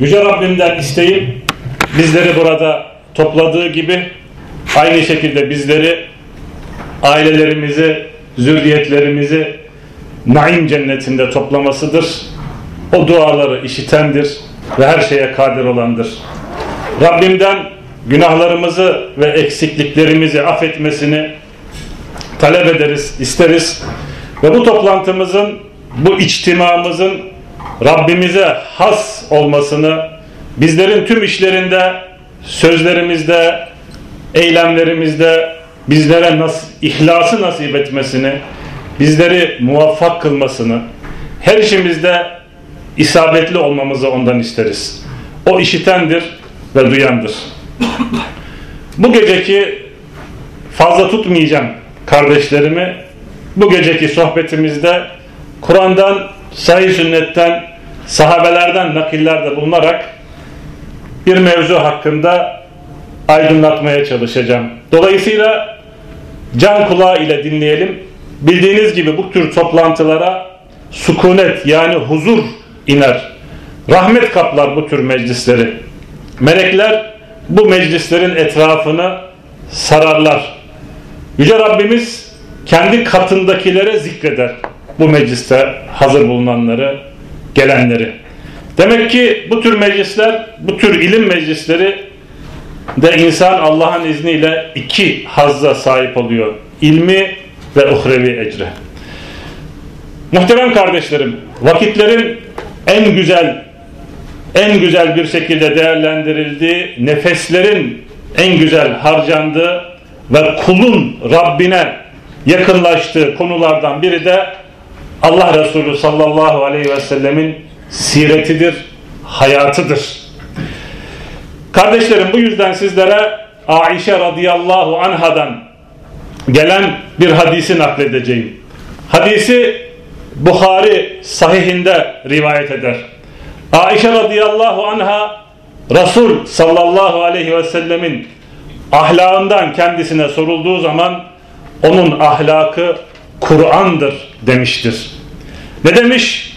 Yüce Rabbimden isteğim bizleri burada topladığı gibi aynı şekilde bizleri ailelerimizi, zürriyetlerimizi naim cennetinde toplamasıdır. O duaları işitendir ve her şeye kadir olandır. Rabbimden günahlarımızı ve eksikliklerimizi affetmesini talep ederiz, isteriz. Ve bu toplantımızın, bu içtimamızın Rabbimize has olmasını, bizlerin tüm işlerinde, sözlerimizde, eylemlerimizde bizlere nas ihlası nasip etmesini, bizleri muvaffak kılmasını, her işimizde isabetli olmamızı ondan isteriz. O işitendir ve duyandır. Bu geceki fazla tutmayacağım kardeşlerimi. Bu geceki sohbetimizde Kur'an'dan, sahih sünnetten, sahabelerden nakillerde bulunarak bir mevzu hakkında aydınlatmaya çalışacağım. Dolayısıyla can kulağı ile dinleyelim. Bildiğiniz gibi bu tür toplantılara sukunet yani huzur iner. Rahmet kaplar bu tür meclisleri. Melekler bu meclislerin etrafını sararlar. Yüce Rabbimiz kendi katındakilere zikreder bu mecliste hazır bulunanları, gelenleri. Demek ki bu tür meclisler, bu tür ilim meclisleri de insan Allah'ın izniyle iki hazza sahip oluyor. İlmi ve uhrevi ecre. Muhterem kardeşlerim, vakitlerin en güzel en güzel bir şekilde değerlendirildiği, nefeslerin en güzel harcandığı ve kulun Rabbine yakınlaştığı konulardan biri de Allah Resulü sallallahu aleyhi ve sellemin siretidir, hayatıdır. Kardeşlerim bu yüzden sizlere Aişe radıyallahu anhadan gelen bir hadisi nakledeceğim. Hadisi Bukhari sahihinde rivayet eder. Aişe radıyallahu anha Resul sallallahu aleyhi ve sellemin ahlakından kendisine sorulduğu zaman onun ahlakı Kur'an'dır demiştir. Ne demiş?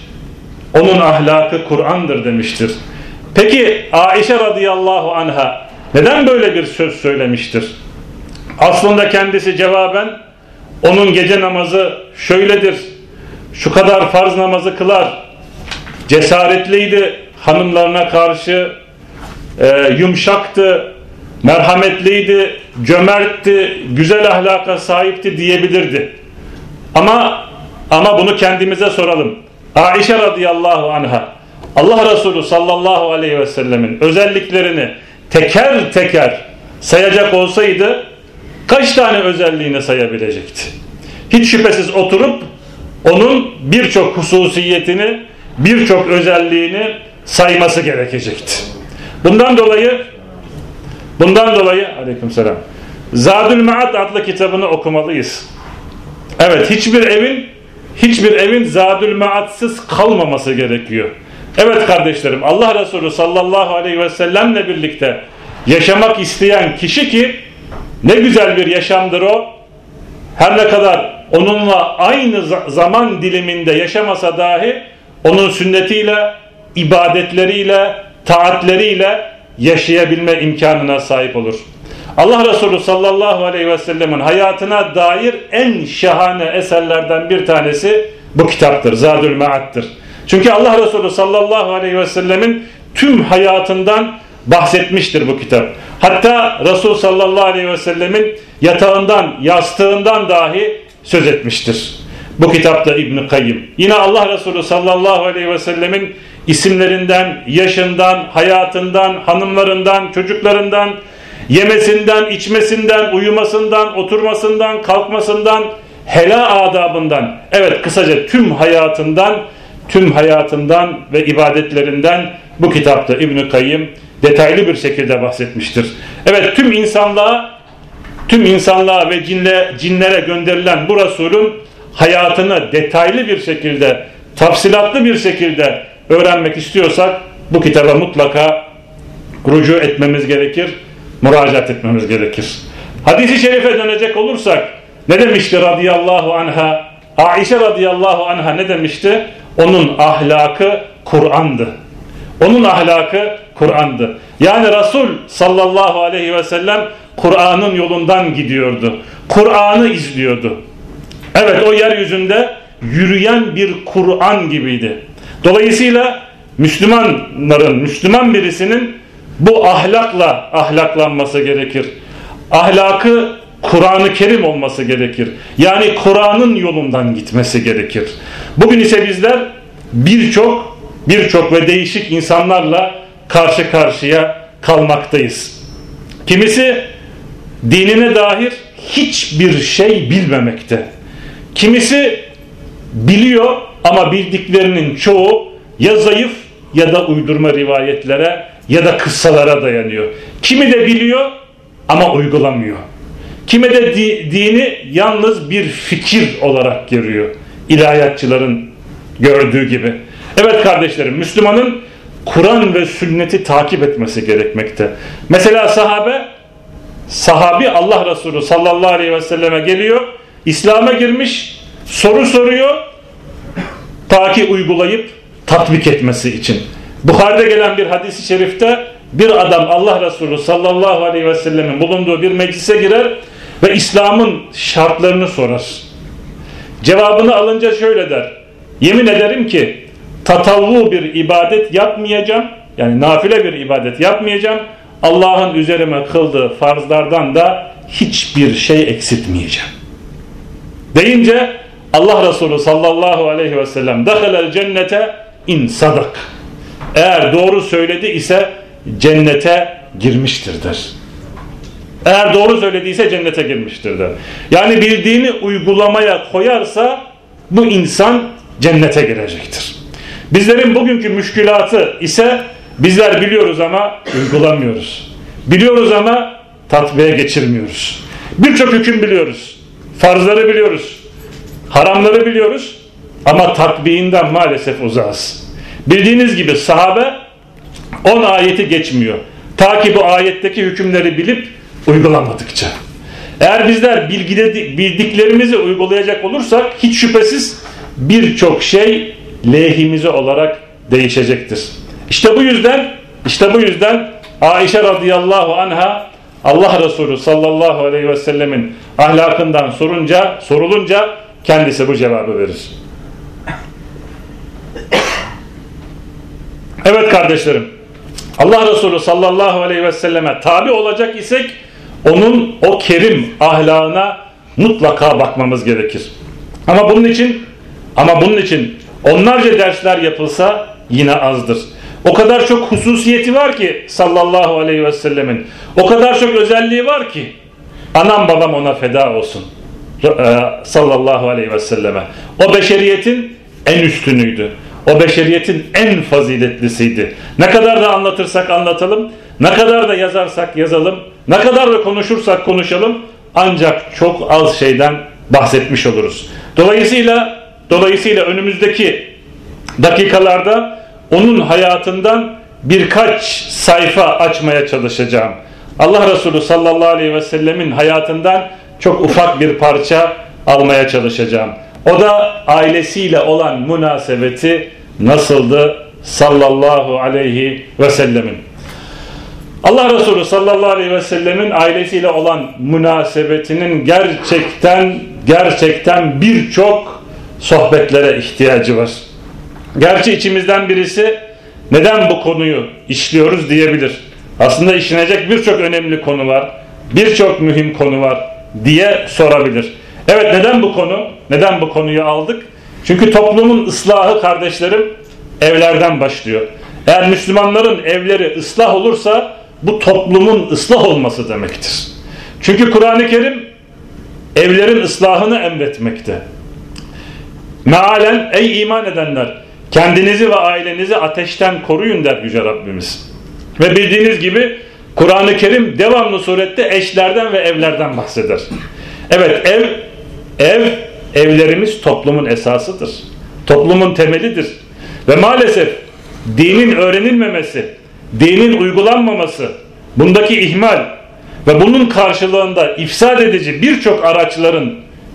Onun ahlakı Kur'an'dır demiştir. Peki Aişe radıyallahu anha neden böyle bir söz söylemiştir? Aslında kendisi cevaben onun gece namazı şöyledir. Şu kadar farz namazı kılar. Cesaretliydi hanımlarına karşı e, yumuşaktı, merhametliydi, cömertti, güzel ahlaka sahipti diyebilirdi. Ama ama bunu kendimize soralım. Aişe radıyallahu anha Allah Resulü sallallahu aleyhi ve sellemin özelliklerini teker teker sayacak olsaydı kaç tane özelliğini sayabilecekti? Hiç şüphesiz oturup onun birçok hususiyetini, birçok özelliğini sayması gerekecekti. Bundan dolayı bundan dolayı aleykümselam Zadül Maat adlı kitabını okumalıyız. Evet hiçbir evin hiçbir evin Zadül Maat'sız kalmaması gerekiyor. Evet kardeşlerim Allah Resulü sallallahu aleyhi ve sellemle birlikte yaşamak isteyen kişi ki ne güzel bir yaşamdır o. Her ne kadar onunla aynı zaman diliminde yaşamasa dahi onun sünnetiyle, ibadetleriyle, taatleriyle yaşayabilme imkanına sahip olur. Allah Resulü sallallahu aleyhi ve sellemin hayatına dair en şahane eserlerden bir tanesi bu kitaptır. Zadül Maat'tır. Çünkü Allah Resulü sallallahu aleyhi ve sellemin tüm hayatından bahsetmiştir bu kitap. Hatta Resul sallallahu aleyhi ve sellemin yatağından, yastığından dahi söz etmiştir. Bu kitapta İbn Kayyim. Yine Allah Resulü sallallahu aleyhi ve sellemin isimlerinden, yaşından, hayatından, hanımlarından, çocuklarından, yemesinden, içmesinden, uyumasından, oturmasından, kalkmasından, hela adabından, evet kısaca tüm hayatından, tüm hayatından ve ibadetlerinden bu kitapta İbn Kayyim detaylı bir şekilde bahsetmiştir. Evet tüm insanlığa tüm insanlığa ve cinle, cinlere gönderilen bu Resulün hayatını detaylı bir şekilde, tafsilatlı bir şekilde öğrenmek istiyorsak bu kitaba mutlaka rucu etmemiz gerekir, müracaat etmemiz gerekir. Hadisi şerife dönecek olursak ne demişti radıyallahu anha? Aişe radıyallahu anha ne demişti? Onun ahlakı Kur'an'dı. Onun ahlakı Kur'an'dı. Yani Resul sallallahu aleyhi ve sellem Kur'an'ın yolundan gidiyordu. Kur'an'ı izliyordu. Evet o yeryüzünde yürüyen bir Kur'an gibiydi. Dolayısıyla Müslümanların, Müslüman birisinin bu ahlakla ahlaklanması gerekir. Ahlakı Kur'an-ı Kerim olması gerekir. Yani Kur'an'ın yolundan gitmesi gerekir. Bugün ise bizler birçok birçok ve değişik insanlarla karşı karşıya kalmaktayız. Kimisi dinine dair hiçbir şey bilmemekte. Kimisi biliyor ama bildiklerinin çoğu ya zayıf ya da uydurma rivayetlere ya da kıssalara dayanıyor. Kimi de biliyor ama uygulamıyor. Kimi de di, dini yalnız bir fikir olarak görüyor. İlahiyatçıların gördüğü gibi. Evet kardeşlerim Müslümanın Kur'an ve sünneti takip etmesi gerekmekte. Mesela sahabe sahabi Allah Resulü sallallahu aleyhi ve selleme geliyor. İslam'a girmiş soru soruyor ta ki uygulayıp tatbik etmesi için. Bukhari'de gelen bir hadis-i şerifte bir adam Allah Resulü sallallahu aleyhi ve sellemin bulunduğu bir meclise girer ve İslam'ın şartlarını sorar. Cevabını alınca şöyle der. Yemin ederim ki tatavvu bir ibadet yapmayacağım. Yani nafile bir ibadet yapmayacağım. Allah'ın üzerime kıldığı farzlardan da hiçbir şey eksiltmeyeceğim. Deyince Allah Resulü sallallahu aleyhi ve sellem dehalel cennete in sadak. Eğer doğru söyledi ise cennete girmiştir der. Eğer doğru söylediyse cennete girmiştir der. Yani bildiğini uygulamaya koyarsa bu insan cennete girecektir. Bizlerin bugünkü müşkülatı ise bizler biliyoruz ama uygulamıyoruz. Biliyoruz ama tatbiye geçirmiyoruz. Birçok hüküm biliyoruz. Farzları biliyoruz. Haramları biliyoruz ama tatbiinden maalesef uzağız. Bildiğiniz gibi sahabe 10 ayeti geçmiyor. Ta ki bu ayetteki hükümleri bilip uygulamadıkça. Eğer bizler bildiklerimizi uygulayacak olursak hiç şüphesiz birçok şey lehimize olarak değişecektir. İşte bu yüzden işte bu yüzden Ayşe radıyallahu anha Allah Resulü sallallahu aleyhi ve sellemin ahlakından sorunca sorulunca kendisi bu cevabı verir. Evet kardeşlerim Allah Resulü sallallahu aleyhi ve selleme tabi olacak isek onun o kerim ahlakına mutlaka bakmamız gerekir. Ama bunun için ama bunun için onlarca dersler yapılsa yine azdır. O kadar çok hususiyeti var ki sallallahu aleyhi ve sellemin. O kadar çok özelliği var ki anam babam ona feda olsun. E, sallallahu aleyhi ve selleme. O beşeriyetin en üstünüydü. O beşeriyetin en faziletlisiydi. Ne kadar da anlatırsak anlatalım, ne kadar da yazarsak yazalım, ne kadar da konuşursak konuşalım ancak çok az şeyden bahsetmiş oluruz. Dolayısıyla dolayısıyla önümüzdeki dakikalarda onun hayatından birkaç sayfa açmaya çalışacağım. Allah Resulü sallallahu aleyhi ve sellemin hayatından çok ufak bir parça almaya çalışacağım. O da ailesiyle olan münasebeti nasıldı sallallahu aleyhi ve sellemin. Allah Resulü sallallahu aleyhi ve sellemin ailesiyle olan münasebetinin gerçekten gerçekten birçok sohbetlere ihtiyacı var. Gerçi içimizden birisi neden bu konuyu işliyoruz diyebilir. Aslında işlenecek birçok önemli konu var. Birçok mühim konu var diye sorabilir. Evet neden bu konu? Neden bu konuyu aldık? Çünkü toplumun ıslahı kardeşlerim evlerden başlıyor. Eğer Müslümanların evleri ıslah olursa bu toplumun ıslah olması demektir. Çünkü Kur'an-ı Kerim evlerin ıslahını emretmekte. Mealen ey iman edenler kendinizi ve ailenizi ateşten koruyun der Yüce Rabbimiz. Ve bildiğiniz gibi Kur'an-ı Kerim devamlı surette eşlerden ve evlerden bahseder. Evet ev ev evlerimiz toplumun esasıdır. Toplumun temelidir. Ve maalesef dinin öğrenilmemesi, dinin uygulanmaması, bundaki ihmal ve bunun karşılığında ifsad edici birçok araçların,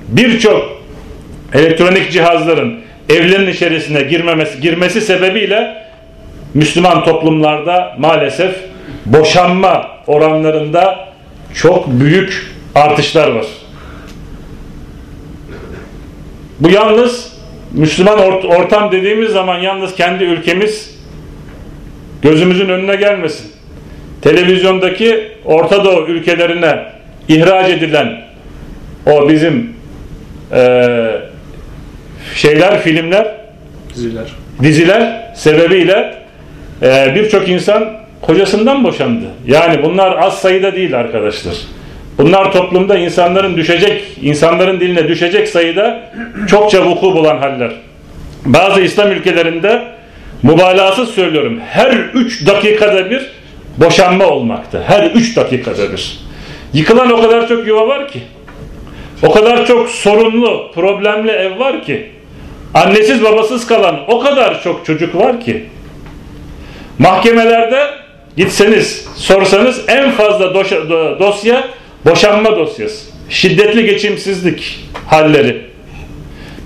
birçok elektronik cihazların evlerin içerisine girmemesi, girmesi sebebiyle Müslüman toplumlarda maalesef boşanma oranlarında çok büyük artışlar var. Bu yalnız Müslüman ortam dediğimiz zaman yalnız kendi ülkemiz gözümüzün önüne gelmesin. Televizyondaki Orta Doğu ülkelerine ihraç edilen o bizim e, şeyler, filmler, diziler, diziler sebebiyle e, birçok insan kocasından boşandı. Yani bunlar az sayıda değil arkadaşlar. Bunlar toplumda insanların düşecek, insanların diline düşecek sayıda çokça vuku bulan haller. Bazı İslam ülkelerinde mübalağasız söylüyorum her 3 dakikada bir boşanma olmakta. Her 3 dakikada bir. Yıkılan o kadar çok yuva var ki. O kadar çok sorunlu, problemli ev var ki. Annesiz babasız kalan o kadar çok çocuk var ki. Mahkemelerde gitseniz sorsanız en fazla dosya boşanma dosyası. Şiddetli geçimsizlik halleri.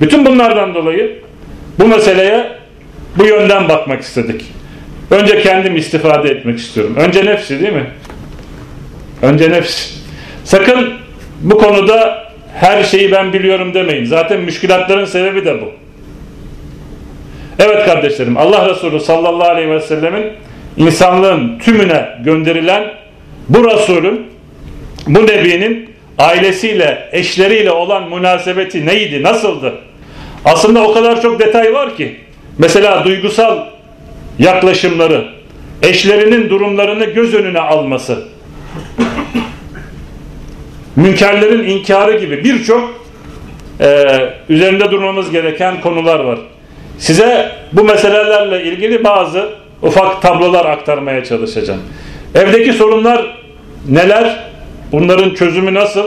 Bütün bunlardan dolayı bu meseleye bu yönden bakmak istedik. Önce kendim istifade etmek istiyorum. Önce nefsi değil mi? Önce nefsi. Sakın bu konuda her şeyi ben biliyorum demeyin. Zaten müşkilatların sebebi de bu. Evet kardeşlerim Allah Resulü sallallahu aleyhi ve sellemin insanlığın tümüne gönderilen bu Resulün bu Nebi'nin ailesiyle, eşleriyle olan münasebeti neydi, nasıldı? Aslında o kadar çok detay var ki. Mesela duygusal yaklaşımları, eşlerinin durumlarını göz önüne alması, münkerlerin inkarı gibi birçok e, üzerinde durmamız gereken konular var. Size bu meselelerle ilgili bazı ufak tablolar aktarmaya çalışacağım. Evdeki sorunlar neler? Bunların çözümü nasıl?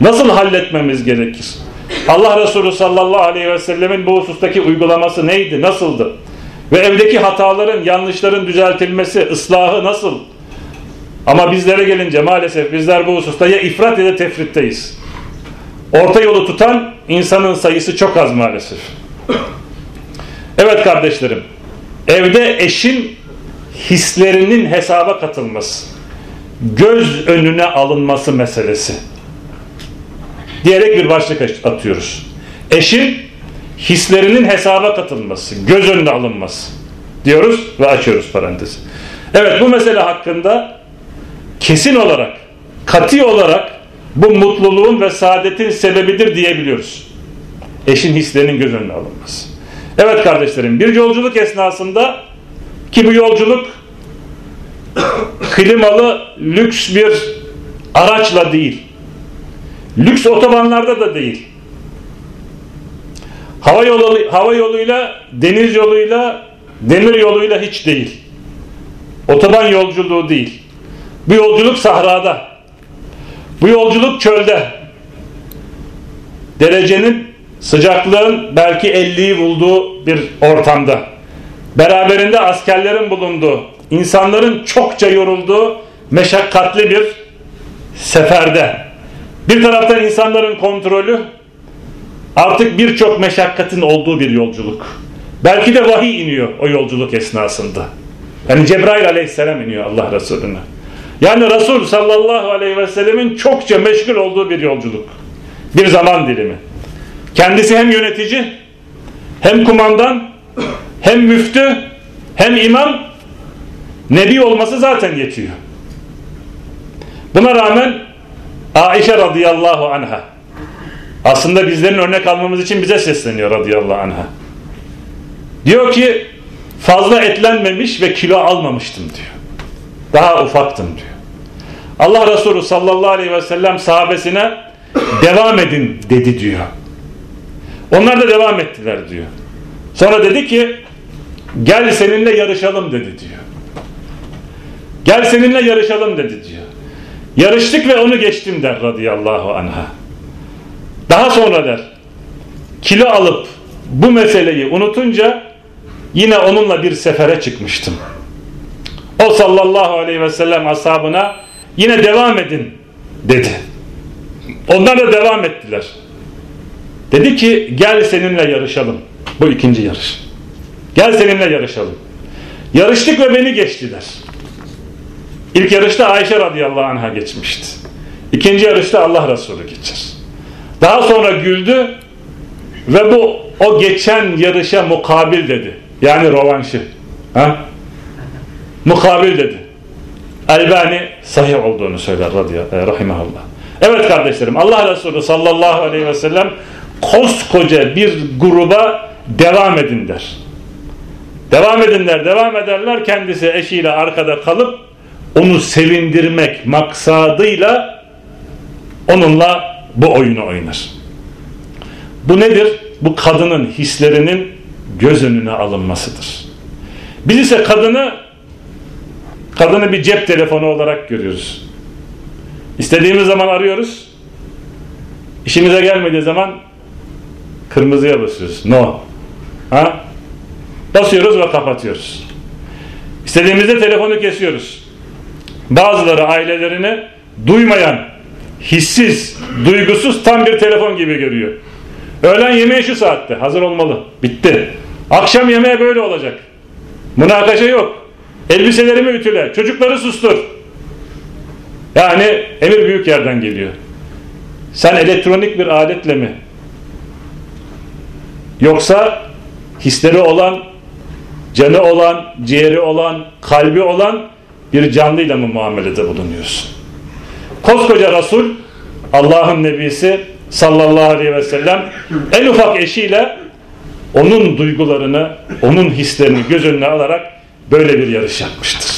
Nasıl halletmemiz gerekir? Allah Resulü sallallahu aleyhi ve sellemin bu husustaki uygulaması neydi? Nasıldı? Ve evdeki hataların, yanlışların düzeltilmesi, ıslahı nasıl? Ama bizlere gelince maalesef bizler bu hususta ya ifrat ya da tefritteyiz. Orta yolu tutan insanın sayısı çok az maalesef. Evet kardeşlerim, evde eşin hislerinin hesaba katılması, göz önüne alınması meselesi diyerek bir başlık atıyoruz. Eşin hislerinin hesaba katılması, göz önüne alınması diyoruz ve açıyoruz parantezi. Evet bu mesele hakkında kesin olarak, kati olarak bu mutluluğun ve saadetin sebebidir diyebiliyoruz. Eşin hislerinin göz önüne alınması. Evet kardeşlerim bir yolculuk esnasında ki bu yolculuk klimalı lüks bir araçla değil. Lüks otobanlarda da değil. Hava yolu hava yoluyla, deniz yoluyla, demir yoluyla hiç değil. Otoban yolculuğu değil. Bu yolculuk sahrada. Bu yolculuk çölde. Derecenin, sıcaklığın belki 50'yi bulduğu bir ortamda. Beraberinde askerlerin bulunduğu, insanların çokça yorulduğu meşakkatli bir seferde. Bir taraftan insanların kontrolü, artık birçok meşakkatin olduğu bir yolculuk. Belki de vahiy iniyor o yolculuk esnasında. Yani Cebrail aleyhisselam iniyor Allah Resulüne. Yani Resul sallallahu aleyhi ve sellemin çokça meşgul olduğu bir yolculuk. Bir zaman dilimi. Kendisi hem yönetici, hem kumandan, hem müftü, hem imam, nebi olması zaten yetiyor. Buna rağmen Aişe radıyallahu anha aslında bizlerin örnek almamız için bize sesleniyor radıyallahu anha. Diyor ki fazla etlenmemiş ve kilo almamıştım diyor. Daha ufaktım diyor. Allah Resulü sallallahu aleyhi ve sellem sahabesine devam edin dedi diyor. Onlar da devam ettiler diyor. Sonra dedi ki gel seninle yarışalım dedi diyor. Gel seninle yarışalım dedi diyor. Yarıştık ve onu geçtim der radıyallahu anha. Daha sonra der kilo alıp bu meseleyi unutunca yine onunla bir sefere çıkmıştım. O sallallahu aleyhi ve sellem ashabına yine devam edin dedi. Onlar da devam ettiler. Dedi ki gel seninle yarışalım. Bu ikinci yarış. Gel seninle yarışalım. Yarıştık ve beni geçtiler. İlk yarışta Ayşe radıyallahu anh'a geçmişti. İkinci yarışta Allah Resulü geçer. Daha sonra güldü ve bu o geçen yarışa mukabil dedi. Yani rovanşı. Ha? Mukabil dedi. Elbani sahih olduğunu söyler radıyallahu e, rahimahallah. Evet kardeşlerim Allah Resulü sallallahu aleyhi ve sellem koskoca bir gruba devam edin der. Devam edinler, devam ederler. Kendisi eşiyle arkada kalıp onu sevindirmek maksadıyla onunla bu oyunu oynar. Bu nedir? Bu kadının hislerinin göz önüne alınmasıdır. Biz ise kadını kadını bir cep telefonu olarak görüyoruz. İstediğimiz zaman arıyoruz. İşimize gelmediği zaman kırmızıya basıyoruz. No. Ha? Basıyoruz ve kapatıyoruz. İstediğimizde telefonu kesiyoruz. Bazıları ailelerini duymayan, hissiz, duygusuz tam bir telefon gibi görüyor. Öğlen yemeği şu saatte hazır olmalı. Bitti. Akşam yemeği böyle olacak. Münakaşa yok. Elbiselerimi ütüle. Çocukları sustur. Yani emir büyük yerden geliyor. Sen elektronik bir aletle mi? Yoksa hisleri olan, canı olan, ciğeri olan, kalbi olan bir canlıyla mı muamelede bulunuyorsun? Koskoca Resul, Allah'ın Nebisi sallallahu aleyhi ve sellem en ufak eşiyle onun duygularını, onun hislerini göz önüne alarak böyle bir yarış yapmıştır.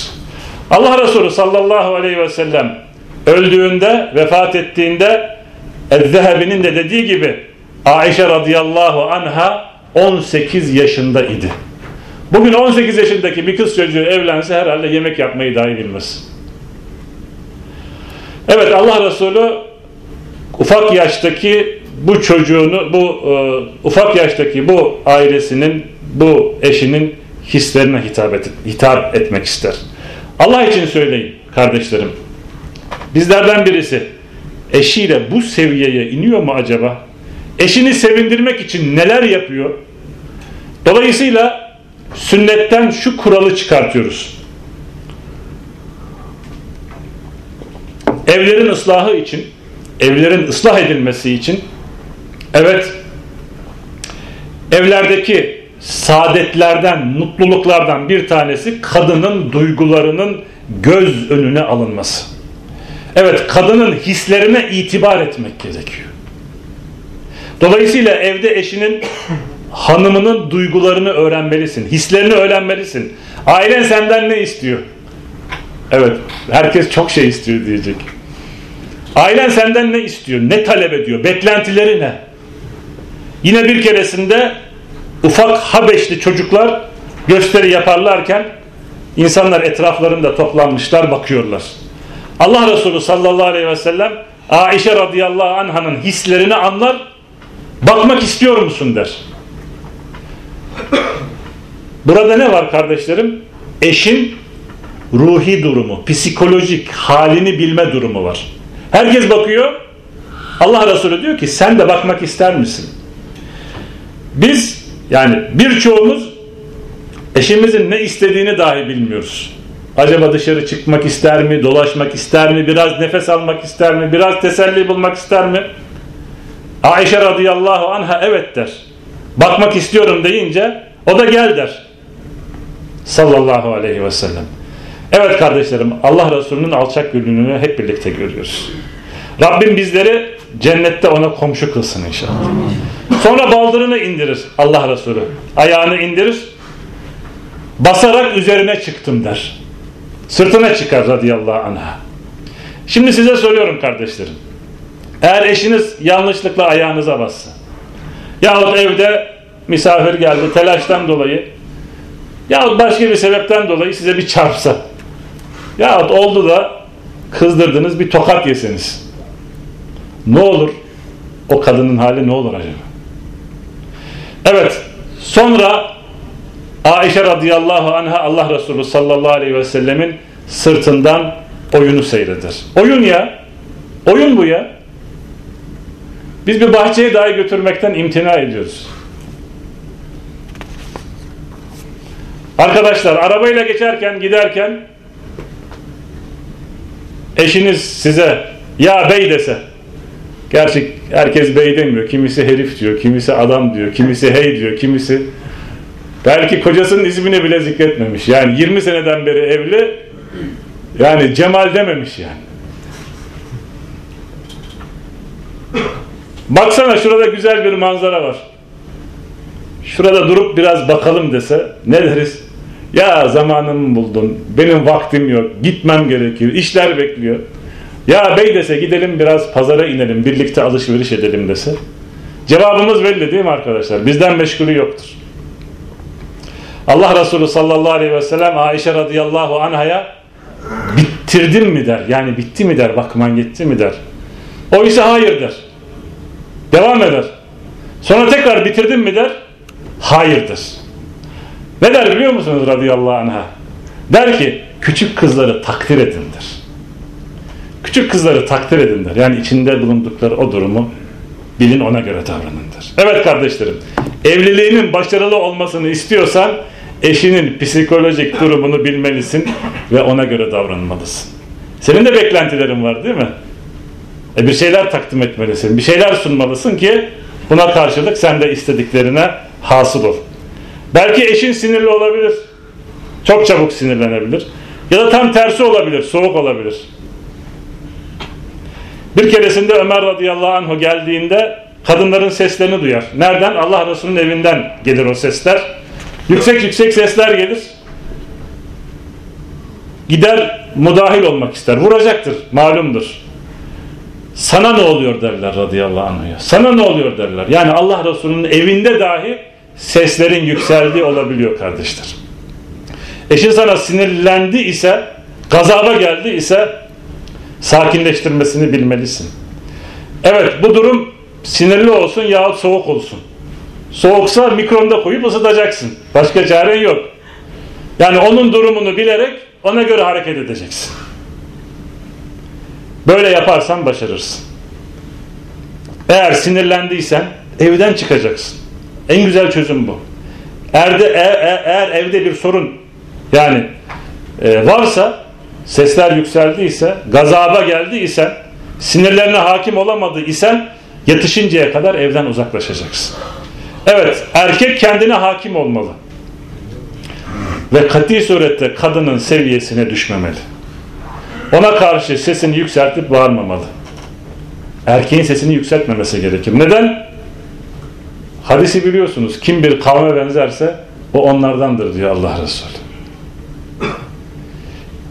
Allah Resulü sallallahu aleyhi ve sellem öldüğünde, vefat ettiğinde Ezzehebi'nin de dediği gibi Ayşe radıyallahu anha 18 yaşında idi. Bugün 18 yaşındaki bir kız çocuğu evlense herhalde yemek yapmayı dahi bilmez. Evet Allah Resulü ufak yaştaki bu çocuğunu, bu e, ufak yaştaki bu ailesinin, bu eşinin hislerine hitap, et, hitap etmek ister. Allah için söyleyin kardeşlerim. Bizlerden birisi eşiyle bu seviyeye iniyor mu acaba? Eşini sevindirmek için neler yapıyor? Dolayısıyla sünnetten şu kuralı çıkartıyoruz. Evlerin ıslahı için, evlerin ıslah edilmesi için evet evlerdeki saadetlerden, mutluluklardan bir tanesi kadının duygularının göz önüne alınması. Evet, kadının hislerine itibar etmek gerekiyor. Dolayısıyla evde eşinin hanımının duygularını öğrenmelisin. Hislerini öğrenmelisin. Ailen senden ne istiyor? Evet, herkes çok şey istiyor diyecek. Ailen senden ne istiyor? Ne talep ediyor? Beklentileri ne? Yine bir keresinde ufak Habeşli çocuklar gösteri yaparlarken insanlar etraflarında toplanmışlar bakıyorlar. Allah Resulü sallallahu aleyhi ve sellem Aişe radıyallahu anhanın hislerini anlar bakmak istiyor musun der. Burada ne var kardeşlerim? Eşin ruhi durumu, psikolojik halini bilme durumu var. Herkes bakıyor. Allah Resulü diyor ki sen de bakmak ister misin? Biz yani birçoğumuz eşimizin ne istediğini dahi bilmiyoruz. Acaba dışarı çıkmak ister mi, dolaşmak ister mi, biraz nefes almak ister mi, biraz teselli bulmak ister mi? Ayşe radıyallahu anha evet der. Bakmak istiyorum deyince o da gel der. Sallallahu aleyhi ve sellem. Evet kardeşlerim Allah Resulü'nün alçak gönlünü hep birlikte görüyoruz. Rabbim bizleri cennette ona komşu kılsın inşallah. Sonra baldırını indirir Allah Resulü. Ayağını indirir. Basarak üzerine çıktım der. Sırtına çıkar radıyallahu anh'a. Şimdi size soruyorum kardeşlerim. Eğer eşiniz yanlışlıkla ayağınıza bassa yahut evde misafir geldi telaştan dolayı yahut başka bir sebepten dolayı size bir çarpsa yahut oldu da kızdırdınız bir tokat yeseniz ne olur? O kadının hali ne olur acaba? Evet sonra Ayşe radıyallahu anha Allah Resulü sallallahu aleyhi ve sellemin sırtından oyunu seyreder. Oyun ya. Oyun bu ya. Biz bir bahçeye dahi götürmekten imtina ediyoruz. Arkadaşlar arabayla geçerken giderken eşiniz size ya bey dese gerçi herkes bey demiyor. Kimisi herif diyor, kimisi adam diyor, kimisi hey diyor, kimisi belki kocasının ismini bile zikretmemiş. Yani 20 seneden beri evli yani Cemal dememiş yani. Baksana şurada güzel bir manzara var. Şurada durup biraz bakalım dese ne deriz? Ya zamanımı buldun, benim vaktim yok, gitmem gerekiyor, işler bekliyor. Ya bey dese gidelim biraz pazara inelim, birlikte alışveriş edelim dese. Cevabımız belli değil mi arkadaşlar? Bizden meşgulü yoktur. Allah Resulü sallallahu aleyhi ve sellem Ayşe radıyallahu anhaya bitirdin mi der. Yani bitti mi der, bakman gitti mi der. O ise hayır der. Devam eder. Sonra tekrar bitirdin mi der. Hayırdır. Ne der biliyor musunuz radıyallahu anh'a? Der ki küçük kızları takdir edindir. Küçük kızları takdir edindir. Yani içinde bulundukları o durumu bilin ona göre davranındır. Evet kardeşlerim evliliğinin başarılı olmasını istiyorsan eşinin psikolojik durumunu bilmelisin ve ona göre davranmalısın. Senin de beklentilerin var değil mi? E bir şeyler takdim etmelisin. Bir şeyler sunmalısın ki buna karşılık sen de istediklerine hasıl ol. Belki eşin sinirli olabilir. Çok çabuk sinirlenebilir. Ya da tam tersi olabilir. Soğuk olabilir. Bir keresinde Ömer radıyallahu anh geldiğinde kadınların seslerini duyar. Nereden? Allah Resulü'nün evinden gelir o sesler. Yüksek yüksek sesler gelir. Gider müdahil olmak ister. Vuracaktır. Malumdur. Sana ne oluyor derler radıyallahu anh'a. Sana ne oluyor derler. Yani Allah Resulü'nün evinde dahi seslerin yükseldiği olabiliyor kardeşler. Eşin sana sinirlendi ise, gazaba geldi ise sakinleştirmesini bilmelisin. Evet bu durum sinirli olsun yahut soğuk olsun. Soğuksa mikronda koyup ısıtacaksın. Başka çaren yok. Yani onun durumunu bilerek ona göre hareket edeceksin. Böyle yaparsan başarırsın. Eğer sinirlendiysen evden çıkacaksın. En güzel çözüm bu. Eğer, de, eğer, eğer evde bir sorun yani e, varsa sesler yükseldiyse, gazaba geldiysen, sinirlerine hakim olamadı isen yatışıncaya kadar evden uzaklaşacaksın. Evet, erkek kendine hakim olmalı. Ve kati surette kadının seviyesine düşmemeli. Ona karşı sesini yükseltip bağırmamalı. Erkeğin sesini yükseltmemesi gerekir. Neden? Hadisi biliyorsunuz. Kim bir kavme benzerse o onlardandır diyor Allah Resulü.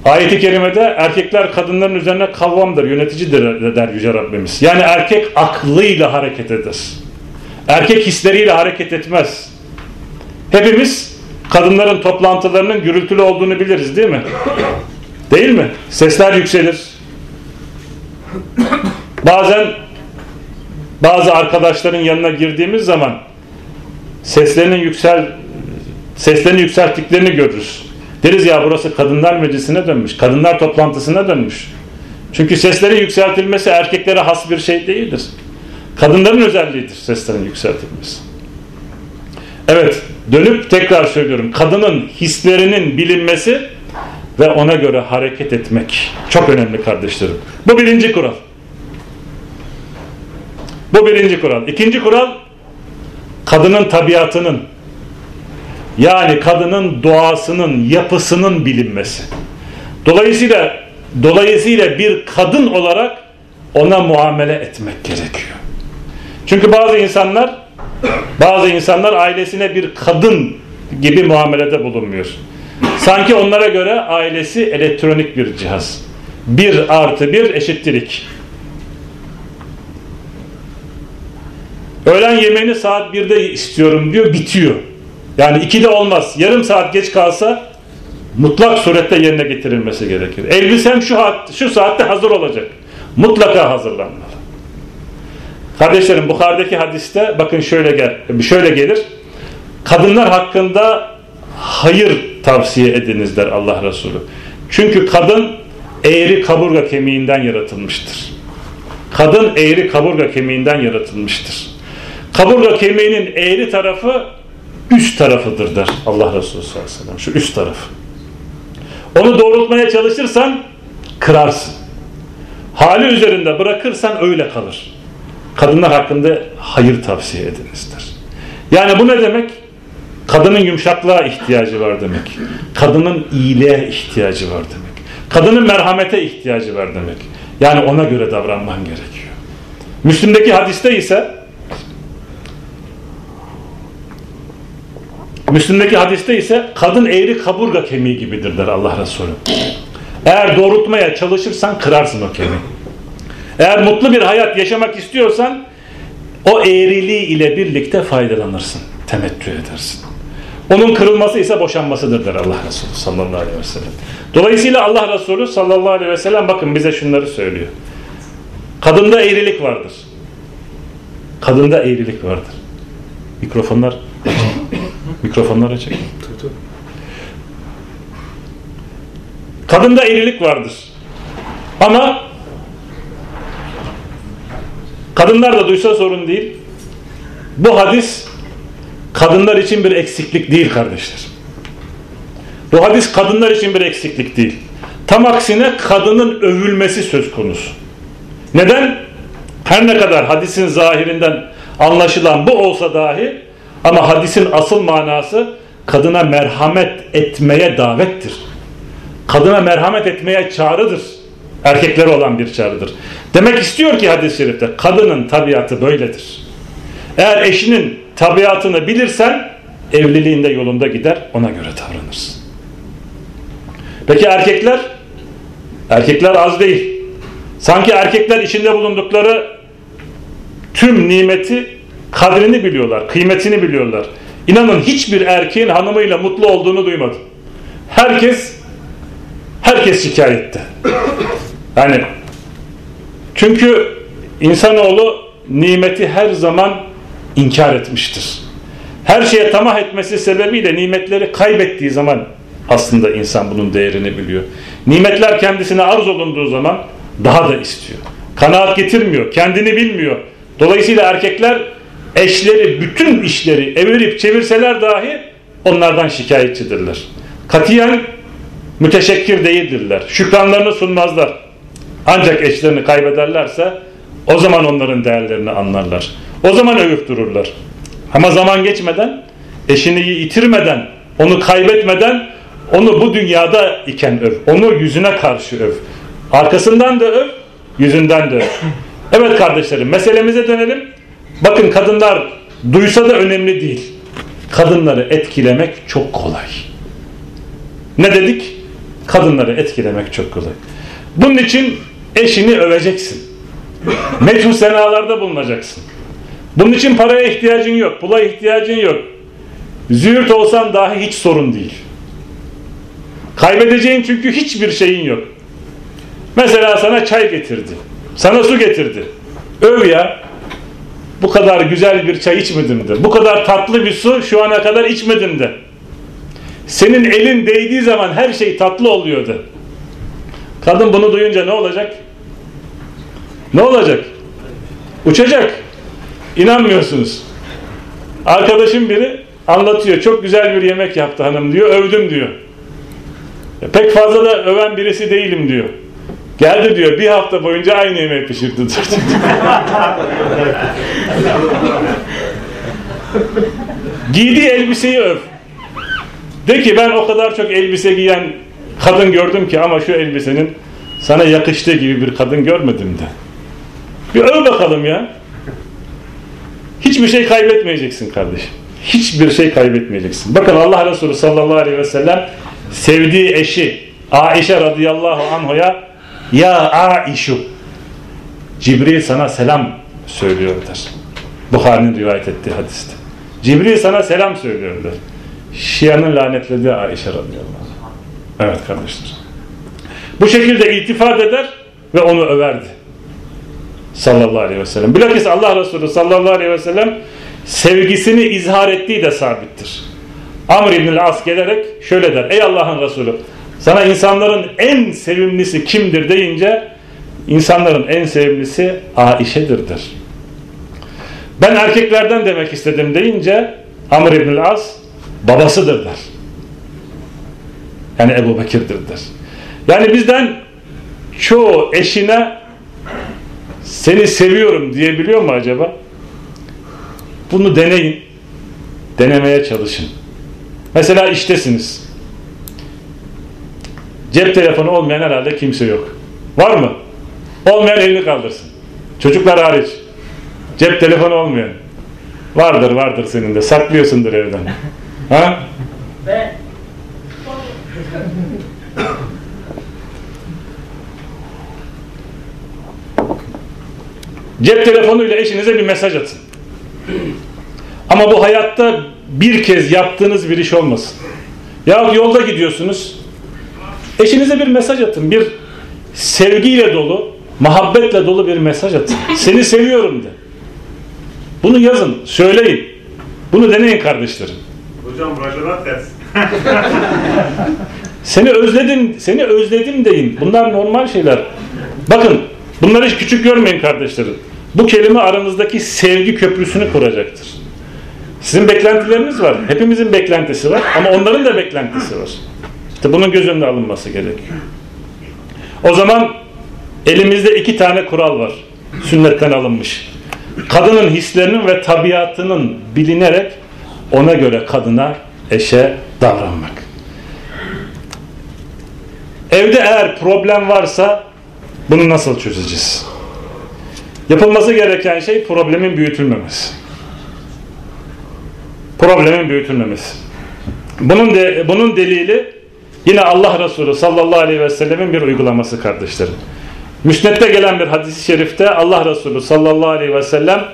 Ayet-i kerimede erkekler kadınların üzerine kavvamdır, yöneticidir der Yüce Rabbimiz. Yani erkek aklıyla hareket eder. Erkek hisleriyle hareket etmez. Hepimiz kadınların toplantılarının gürültülü olduğunu biliriz değil mi? Değil mi? Sesler yükselir. Bazen bazı arkadaşların yanına girdiğimiz zaman seslerinin yüksel seslerini yükselttiklerini görürüz. Deriz ya burası kadınlar meclisine dönmüş. Kadınlar toplantısına dönmüş. Çünkü seslerin yükseltilmesi erkeklere has bir şey değildir. Kadınların özelliğidir seslerin yükseltilmesi. Evet, dönüp tekrar söylüyorum. Kadının hislerinin bilinmesi ve ona göre hareket etmek çok önemli kardeşlerim. Bu birinci kural. Bu birinci kural. İkinci kural kadının tabiatının yani kadının doğasının, yapısının bilinmesi. Dolayısıyla dolayısıyla bir kadın olarak ona muamele etmek gerekiyor. Çünkü bazı insanlar bazı insanlar ailesine bir kadın gibi muamelede bulunmuyor. Sanki onlara göre ailesi elektronik bir cihaz. Bir artı bir eşittir Öğlen yemeğini saat 1'de istiyorum diyor bitiyor. Yani 2'de olmaz. Yarım saat geç kalsa mutlak surette yerine getirilmesi gerekir. Elbisem şu, şu saatte hazır olacak. Mutlaka hazırlanmalı. Kardeşlerim Bukhari'deki hadiste bakın şöyle gel, şöyle gelir. Kadınlar hakkında hayır tavsiye ediniz der Allah Resulü. Çünkü kadın eğri kaburga kemiğinden yaratılmıştır. Kadın eğri kaburga kemiğinden yaratılmıştır. Kaburga kemiğinin eğri tarafı üst tarafıdır der Allah Resulü sallallahu aleyhi ve sellem. Şu üst taraf. Onu doğrultmaya çalışırsan kırarsın. Hali üzerinde bırakırsan öyle kalır. Kadınlar hakkında hayır tavsiye edinizdir. Yani bu ne demek? Kadının yumuşaklığa ihtiyacı var demek. Kadının iyiliğe ihtiyacı var demek. Kadının merhamete ihtiyacı var demek. Yani ona göre davranman gerekiyor. Müslüm'deki hadiste ise Müslüm'deki hadiste ise kadın eğri kaburga kemiği gibidir der Allah Resulü. Eğer doğrultmaya çalışırsan kırarsın o kemiği. Eğer mutlu bir hayat yaşamak istiyorsan o eğriliği ile birlikte faydalanırsın. Temettü edersin. Onun kırılması ise boşanmasıdır der Allah Resulü sallallahu aleyhi ve sellem. Dolayısıyla Allah Resulü sallallahu aleyhi ve sellem bakın bize şunları söylüyor. Kadında eğrilik vardır. Kadında eğrilik vardır. Mikrofonlar Mikrofonlar açık. Kadında eğrilik vardır. Ama kadınlar da duysa sorun değil. Bu hadis kadınlar için bir eksiklik değil kardeşler. Bu hadis kadınlar için bir eksiklik değil. Tam aksine kadının övülmesi söz konusu. Neden? Her ne kadar hadisin zahirinden anlaşılan bu olsa dahi ama hadisin asıl manası kadına merhamet etmeye davettir. Kadına merhamet etmeye çağrıdır. Erkeklere olan bir çağrıdır. Demek istiyor ki hadis-i şerifte kadının tabiatı böyledir. Eğer eşinin tabiatını bilirsen evliliğinde yolunda gider ona göre davranırsın. Peki erkekler? Erkekler az değil. Sanki erkekler içinde bulundukları tüm nimeti kadrini biliyorlar, kıymetini biliyorlar. İnanın hiçbir erkeğin hanımıyla mutlu olduğunu duymadım. Herkes herkes şikayette. Yani çünkü insanoğlu nimeti her zaman inkar etmiştir. Her şeye tamah etmesi sebebiyle nimetleri kaybettiği zaman aslında insan bunun değerini biliyor. Nimetler kendisine arz olunduğu zaman daha da istiyor. Kanaat getirmiyor, kendini bilmiyor. Dolayısıyla erkekler eşleri bütün işleri evirip çevirseler dahi onlardan şikayetçidirler. Katiyen müteşekkir değildirler. Şükranlarını sunmazlar. Ancak eşlerini kaybederlerse o zaman onların değerlerini anlarlar. O zaman övüp dururlar. Ama zaman geçmeden, eşini yitirmeden, onu kaybetmeden onu bu dünyada iken öv. Onu yüzüne karşı öv. Arkasından da öv, yüzünden de öv. Evet kardeşlerim meselemize dönelim. Bakın kadınlar duysa da önemli değil. Kadınları etkilemek çok kolay. Ne dedik? Kadınları etkilemek çok kolay. Bunun için eşini öveceksin. Meçhul senalarda bulunacaksın. Bunun için paraya ihtiyacın yok, pula ihtiyacın yok. Züğürt olsan dahi hiç sorun değil. Kaybedeceğin çünkü hiçbir şeyin yok. Mesela sana çay getirdi. Sana su getirdi. Öv ya. Bu kadar güzel bir çay içmedim de. Bu kadar tatlı bir su şu ana kadar içmedim de. Senin elin değdiği zaman her şey tatlı oluyordu. Kadın bunu duyunca ne olacak? Ne olacak? Uçacak. İnanmıyorsunuz. Arkadaşım biri anlatıyor. Çok güzel bir yemek yaptı hanım diyor. Övdüm diyor. Pek fazla da öven birisi değilim diyor. Geldi diyor bir hafta boyunca aynı yemeği pişirdi. Giydiği elbiseyi öv. De ki ben o kadar çok elbise giyen kadın gördüm ki ama şu elbisenin sana yakıştığı gibi bir kadın görmedim de. Bir öv bakalım ya. Hiçbir şey kaybetmeyeceksin kardeşim. Hiçbir şey kaybetmeyeceksin. Bakın Allah Resulü sallallahu aleyhi ve sellem sevdiği eşi Aişe radıyallahu anhoya ya Aişu Cibril sana selam söylüyordur. Bukhari'nin rivayet ettiği hadiste. Cibril sana selam söylüyordur. Şia'nın lanetlediği Aişe radıyallahu anh. Evet kardeşler. Bu şekilde iltifat eder ve onu överdi. Sallallahu aleyhi ve sellem. Bilakis Allah Resulü sallallahu aleyhi ve sellem sevgisini izhar ettiği de sabittir. Amr İbn-i As gelerek şöyle der. Ey Allah'ın Resulü sana insanların en sevimlisi kimdir deyince insanların en sevimlisi Aişe'dir der. Ben erkeklerden demek istedim deyince Amr İbn-i As babasıdır der. Yani Ebu Bekir'dir der. Yani bizden çoğu eşine seni seviyorum diyebiliyor mu acaba? Bunu deneyin. Denemeye çalışın. Mesela iştesiniz. Cep telefonu olmayan herhalde kimse yok. Var mı? Olmayan elini kaldırsın. Çocuklar hariç. Cep telefonu olmayan. Vardır vardır senin de. Saklıyorsundur evden. Ha? Ben Cep telefonuyla eşinize bir mesaj atın. Ama bu hayatta bir kez yaptığınız bir iş olmasın. Ya yolda gidiyorsunuz. Eşinize bir mesaj atın. Bir sevgiyle dolu, muhabbetle dolu bir mesaj atın. Seni seviyorum de. Bunu yazın, söyleyin. Bunu deneyin kardeşlerim. Hocam rajalar ters. Seni özledim, seni özledim deyin. Bunlar normal şeyler. Bakın, bunları hiç küçük görmeyin kardeşlerim. Bu kelime aranızdaki sevgi köprüsünü kuracaktır. Sizin beklentileriniz var. Hepimizin beklentisi var ama onların da beklentisi var. İşte bunun göz önüne alınması gerekiyor. O zaman elimizde iki tane kural var. Sünnetten alınmış. Kadının hislerinin ve tabiatının bilinerek ona göre kadına, eşe davranmak. Evde eğer problem varsa bunu nasıl çözeceğiz? Yapılması gereken şey problemin büyütülmemesi. Problemin büyütülmemesi. Bunun de, bunun delili yine Allah Resulü sallallahu aleyhi ve sellemin bir uygulaması kardeşlerim. Müsned'de gelen bir hadis-i şerifte Allah Resulü sallallahu aleyhi ve sellem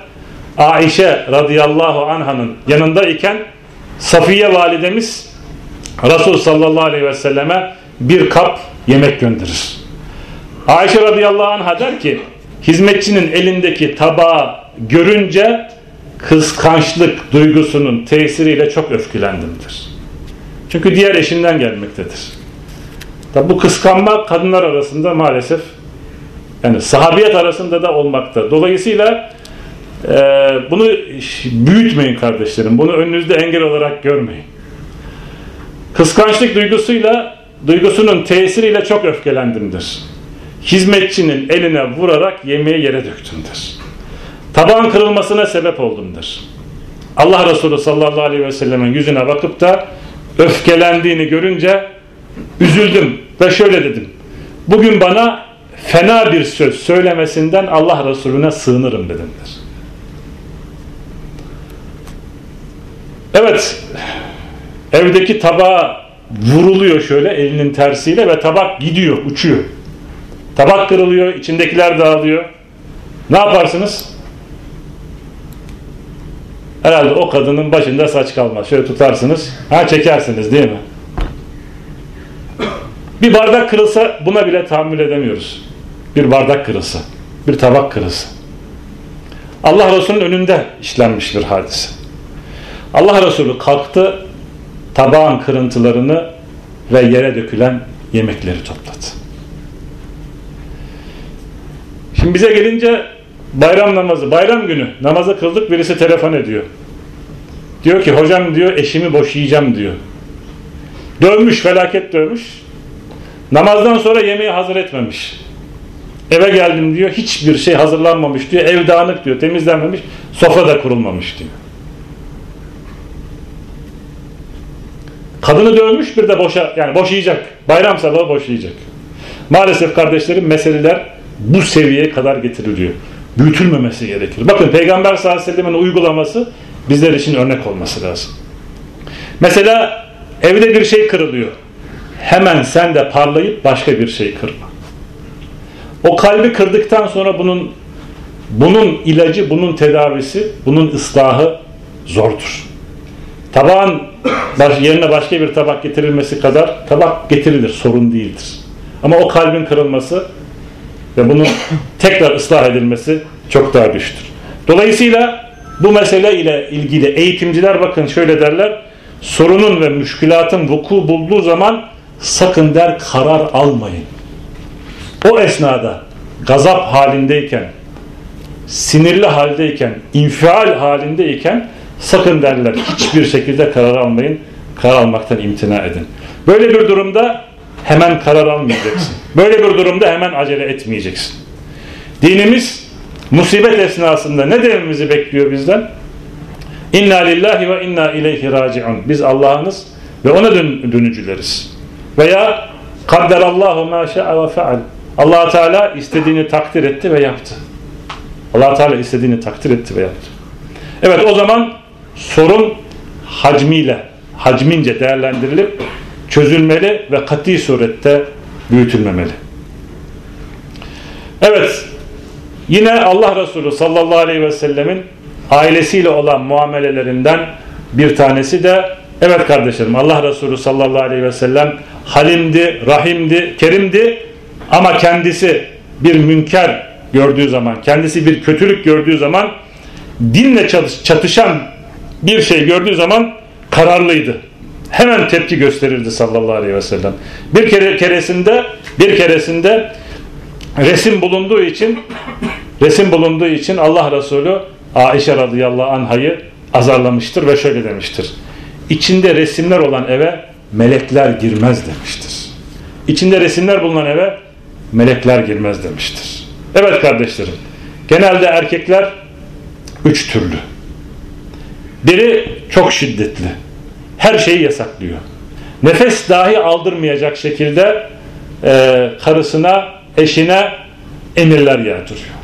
Aişe radıyallahu anhanın yanındayken Safiye validemiz Resul sallallahu aleyhi ve selleme bir kap yemek gönderir. Ayşe radıyallahu anha der ki hizmetçinin elindeki tabağı görünce kıskançlık duygusunun tesiriyle çok öfkelendimdir. Çünkü diğer eşinden gelmektedir. Tabi bu kıskanma kadınlar arasında maalesef yani sahabiyet arasında da olmakta. Dolayısıyla e, bunu büyütmeyin kardeşlerim. Bunu önünüzde engel olarak görmeyin. Kıskançlık duygusuyla duygusunun tesiriyle çok öfkelendimdir. Hizmetçinin eline vurarak yemeği yere döktümdür. Tabağın kırılmasına sebep oldumdur. Allah Resulü sallallahu aleyhi ve sellemin yüzüne bakıp da öfkelendiğini görünce üzüldüm ve şöyle dedim. Bugün bana fena bir söz söylemesinden Allah Resulüne sığınırım dedimdir. Evet, evdeki tabağa vuruluyor şöyle elinin tersiyle ve tabak gidiyor, uçuyor. Tabak kırılıyor, içindekiler dağılıyor. Ne yaparsınız? Herhalde o kadının başında saç kalmaz. Şöyle tutarsınız, ha çekersiniz değil mi? Bir bardak kırılsa buna bile tahammül edemiyoruz. Bir bardak kırılsa, bir tabak kırılsa. Allah Resulü'nün önünde işlenmiş bir hadise. Allah Resulü kalktı, tabağın kırıntılarını ve yere dökülen yemekleri topladı. Şimdi bize gelince bayram namazı, bayram günü namazı kıldık birisi telefon ediyor. Diyor ki hocam diyor eşimi boşayacağım diyor. Dövmüş felaket dövmüş. Namazdan sonra yemeği hazır etmemiş. Eve geldim diyor hiçbir şey hazırlanmamış diyor. Ev dağınık diyor temizlenmemiş. Sofra da kurulmamış diyor. Kadını dövmüş bir de boşa yani boşayacak. Bayram sabahı boşayacak. Maalesef kardeşlerim meseleler bu seviyeye kadar getiriliyor. Büyütülmemesi gerekir. Bakın Peygamber sallallahu aleyhi ve sellem'in uygulaması bizler için örnek olması lazım. Mesela evde bir şey kırılıyor. Hemen sen de parlayıp başka bir şey kırma. O kalbi kırdıktan sonra bunun bunun ilacı, bunun tedavisi, bunun ıslahı zordur. Tabağın yerine başka bir tabak getirilmesi kadar tabak getirilir, sorun değildir. Ama o kalbin kırılması ve bunun tekrar ıslah edilmesi çok daha güçtür. Dolayısıyla bu mesele ile ilgili eğitimciler bakın şöyle derler, sorunun ve müşkülatın vuku bulduğu zaman sakın der karar almayın. O esnada gazap halindeyken, sinirli haldeyken, infial halindeyken sakın derler hiçbir şekilde karar almayın. karar almaktan imtina edin. Böyle bir durumda hemen karar almayacaksın. Böyle bir durumda hemen acele etmeyeceksin. Dinimiz musibet esnasında ne dememizi bekliyor bizden? İnna lillahi ve inna ileyhi raciun. Biz Allah'ınız ve ona dön dönücüleriz. Veya kadderallahu ma şa'a ve feal. allah Teala istediğini takdir etti ve yaptı. allah Teala istediğini takdir etti ve yaptı. Evet o zaman sorun hacmiyle, hacmince değerlendirilip çözülmeli ve kat'i surette büyütülmemeli. Evet, yine Allah Resulü sallallahu aleyhi ve sellemin ailesiyle olan muamelelerinden bir tanesi de evet kardeşlerim Allah Resulü sallallahu aleyhi ve sellem halimdi, rahimdi, kerimdi ama kendisi bir münker gördüğü zaman, kendisi bir kötülük gördüğü zaman dinle çatışan bir şey gördüğü zaman kararlıydı. Hemen tepki gösterirdi sallallahu aleyhi ve sellem. Bir kere keresinde bir keresinde resim bulunduğu için resim bulunduğu için Allah Resulü Aişe radıyallahu anhayı azarlamıştır ve şöyle demiştir. İçinde resimler olan eve melekler girmez demiştir. İçinde resimler bulunan eve melekler girmez demiştir. Evet kardeşlerim. Genelde erkekler üç türlü. Biri çok şiddetli. Her şeyi yasaklıyor. Nefes dahi aldırmayacak şekilde e, karısına, eşine emirler yağdırıyor.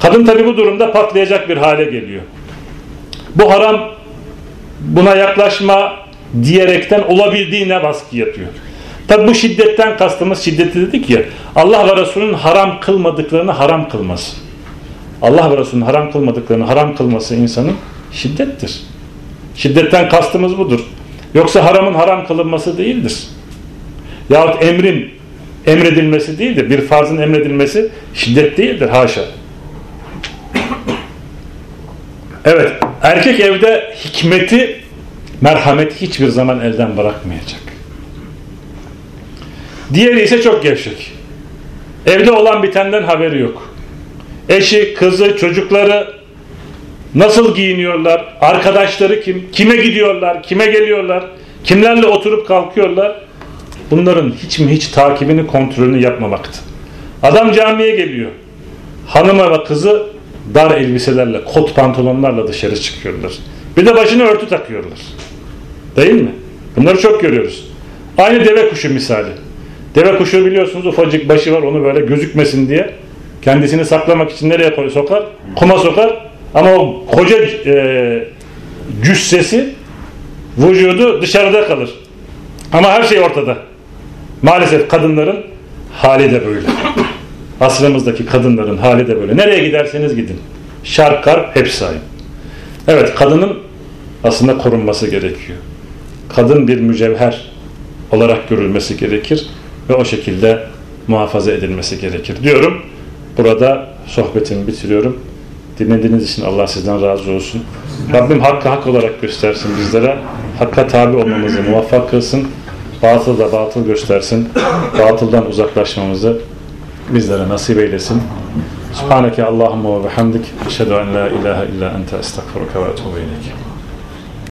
Kadın tabi bu durumda patlayacak bir hale geliyor. Bu haram buna yaklaşma diyerekten olabildiğine baskı yapıyor. Tabi bu şiddetten kastımız şiddeti dedik ya Allah ve Resulünün haram kılmadıklarını haram kılması. Allah ve Resulünün haram kılmadıklarını haram kılması insanın şiddettir. Şiddetten kastımız budur. Yoksa haramın haram kılınması değildir. Yahut emrin emredilmesi değildir. Bir farzın emredilmesi şiddet değildir. Haşa. Evet. Erkek evde hikmeti, merhameti hiçbir zaman elden bırakmayacak. Diğeri ise çok gevşek. Evde olan bitenden haberi yok. Eşi, kızı, çocukları nasıl giyiniyorlar, arkadaşları kim, kime gidiyorlar, kime geliyorlar, kimlerle oturup kalkıyorlar. Bunların hiç mi hiç takibini, kontrolünü yapmamaktı. Adam camiye geliyor. Hanıma ve kızı dar elbiselerle, kot pantolonlarla dışarı çıkıyorlar. Bir de başına örtü takıyorlar. Değil mi? Bunları çok görüyoruz. Aynı deve kuşu misali. Deve kuşu biliyorsunuz ufacık başı var onu böyle gözükmesin diye kendisini saklamak için nereye koy, sokar? Kuma sokar. Ama o koca e, cüssesi vücudu dışarıda kalır. Ama her şey ortada. Maalesef kadınların hali de böyle. Asrımızdaki kadınların hali de böyle. Nereye giderseniz gidin. Şarkar hepsi aynı. Evet kadının aslında korunması gerekiyor. Kadın bir mücevher olarak görülmesi gerekir ve o şekilde muhafaza edilmesi gerekir diyorum. Burada sohbetimi bitiriyorum. Dinlediğiniz için Allah sizden razı olsun. Rabbim hakkı hak olarak göstersin bizlere. Hakka tabi olmamızı muvaffak kılsın. Batıl da batıl göstersin. Batıldan uzaklaşmamızı bizlere nasip eylesin. Subhaneke Allahumma ve bihamdik. Eşhedü en la ilahe illa ente estağfuruke ve etûbü ileyk.